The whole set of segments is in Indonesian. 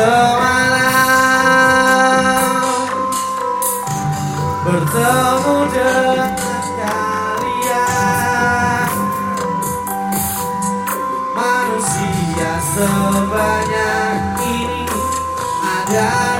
semalam bertemu dengan kalian. Manusia sebanyak ini ada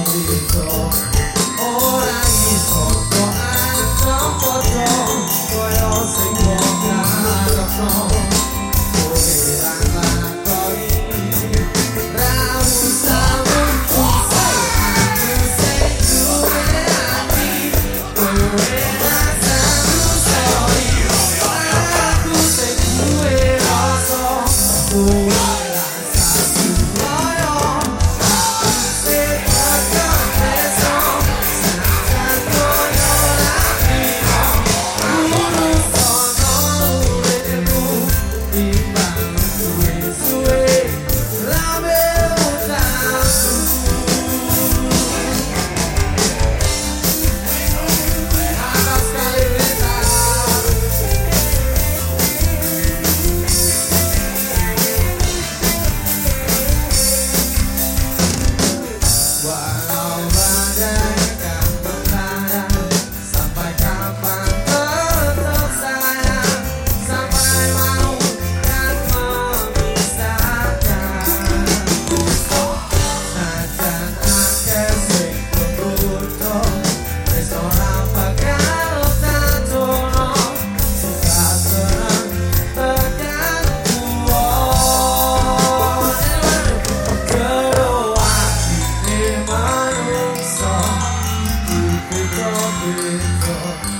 时刻。